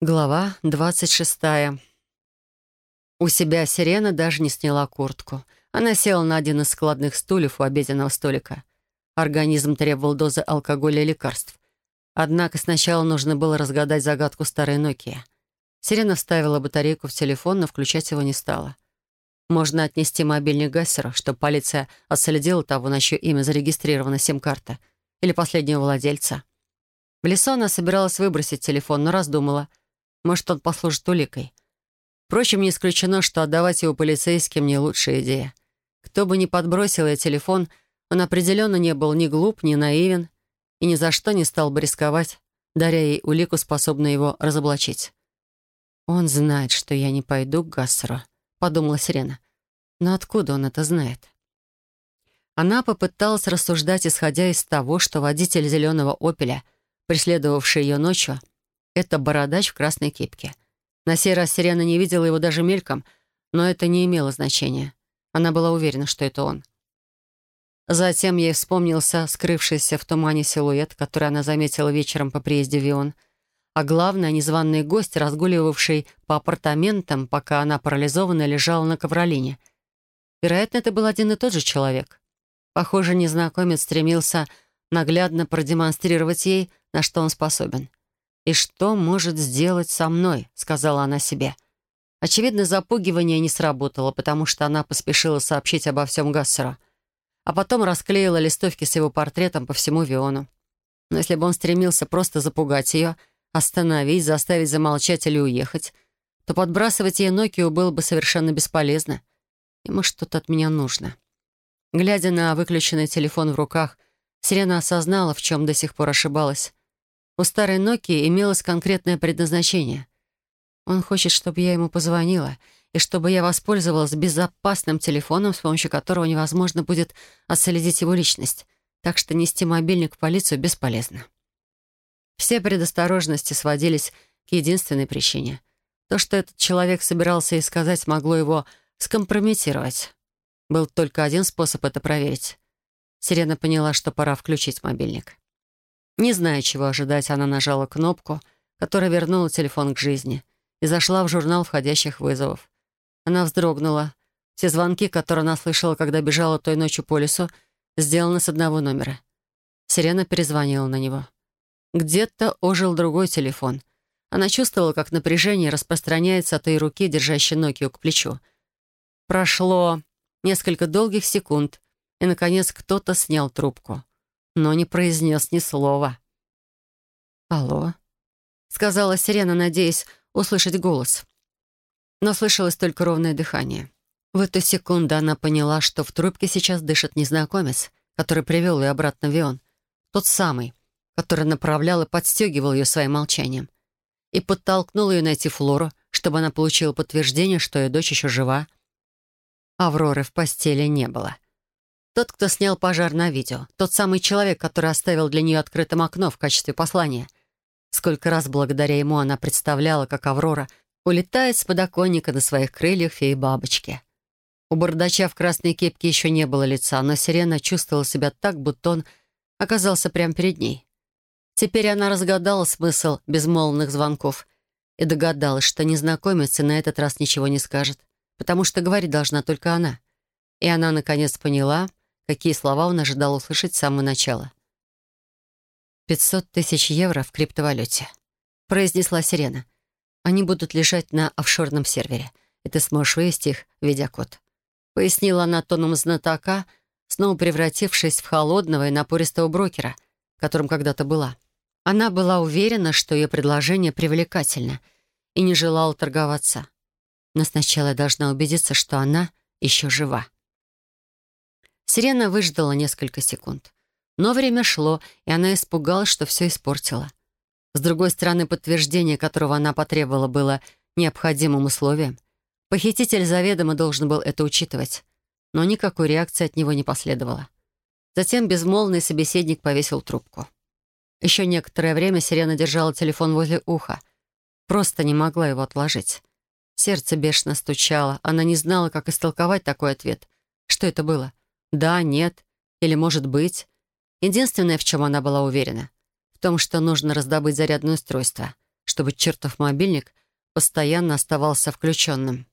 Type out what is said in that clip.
Глава двадцать шестая. У себя сирена даже не сняла куртку. Она села на один из складных стульев у обеденного столика. Организм требовал дозы алкоголя и лекарств. Однако сначала нужно было разгадать загадку старой Nokia. Сирена вставила батарейку в телефон, но включать его не стала. Можно отнести мобильник Гассера, чтобы полиция отследила того, на чье имя зарегистрирована сим-карта, или последнего владельца. В лесу она собиралась выбросить телефон, но раздумала — может, он послужит уликой. Впрочем, не исключено, что отдавать его полицейским не лучшая идея. Кто бы ни подбросил ей телефон, он определенно не был ни глуп, ни наивен и ни за что не стал бы рисковать, даря ей улику, способную его разоблачить. «Он знает, что я не пойду к Гассеру», — подумала Сирена. «Но откуда он это знает?» Она попыталась рассуждать, исходя из того, что водитель зеленого «Опеля», преследовавший ее ночью, это бородач в красной кепке. На сей раз Сирена не видела его даже мельком, но это не имело значения. Она была уверена, что это он. Затем ей вспомнился скрывшийся в тумане силуэт, который она заметила вечером по приезде в Вион. А главное, незваный гость, разгуливавший по апартаментам, пока она парализованно лежала на ковролине. Вероятно, это был один и тот же человек. Похоже, незнакомец стремился наглядно продемонстрировать ей, на что он способен. «И что может сделать со мной?» — сказала она себе. Очевидно, запугивание не сработало, потому что она поспешила сообщить обо всем Гассеру. А потом расклеила листовки с его портретом по всему Виону. Но если бы он стремился просто запугать ее, остановить, заставить замолчать или уехать, то подбрасывать ей Нокию было бы совершенно бесполезно. Ему что-то от меня нужно. Глядя на выключенный телефон в руках, Сирена осознала, в чем до сих пор ошибалась. У старой Nokia имелось конкретное предназначение. Он хочет, чтобы я ему позвонила, и чтобы я воспользовалась безопасным телефоном, с помощью которого невозможно будет отследить его личность. Так что нести мобильник в полицию бесполезно. Все предосторожности сводились к единственной причине. То, что этот человек собирался ей сказать, могло его скомпрометировать. Был только один способ это проверить. Сирена поняла, что пора включить мобильник. Не зная, чего ожидать, она нажала кнопку, которая вернула телефон к жизни, и зашла в журнал входящих вызовов. Она вздрогнула. Все звонки, которые она слышала, когда бежала той ночью по лесу, сделаны с одного номера. Сирена перезвонила на него. Где-то ожил другой телефон. Она чувствовала, как напряжение распространяется от ее руки, держащей Нокию к плечу. Прошло несколько долгих секунд, и, наконец, кто-то снял трубку но не произнес ни слова. «Алло», — сказала Сирена, надеясь услышать голос. Но слышалось только ровное дыхание. В эту секунду она поняла, что в трубке сейчас дышит незнакомец, который привел ее обратно в Вион. Тот самый, который направлял и подстегивал ее своим молчанием. И подтолкнул ее найти Флору, чтобы она получила подтверждение, что ее дочь еще жива. Авроры в постели не было. — тот, кто снял пожар на видео. Тот самый человек, который оставил для нее открытым окно в качестве послания. Сколько раз благодаря ему она представляла, как Аврора улетает с подоконника на своих крыльях феи-бабочки. У бардача в красной кепке еще не было лица, но Сирена чувствовала себя так, будто он оказался прямо перед ней. Теперь она разгадала смысл безмолвных звонков и догадалась, что незнакомец и на этот раз ничего не скажет, потому что говорить должна только она. И она, наконец, поняла, какие слова он ожидал услышать с самого начала. «Пятьсот тысяч евро в криптовалюте», — произнесла Сирена. «Они будут лежать на офшорном сервере, и ты сможешь вывести их в видеокод», — пояснила она тоном знатока, снова превратившись в холодного и напористого брокера, которым когда-то была. Она была уверена, что ее предложение привлекательно, и не желала торговаться. Но сначала я должна убедиться, что она еще жива. Сирена выждала несколько секунд. Но время шло, и она испугалась, что все испортила. С другой стороны, подтверждение, которого она потребовала, было необходимым условием. Похититель заведомо должен был это учитывать. Но никакой реакции от него не последовало. Затем безмолвный собеседник повесил трубку. Еще некоторое время Сирена держала телефон возле уха. Просто не могла его отложить. Сердце бешено стучало. Она не знала, как истолковать такой ответ. Что это было? Да, нет или может быть. Единственное, в чем она была уверена, в том, что нужно раздобыть зарядное устройство, чтобы чертов мобильник постоянно оставался включенным.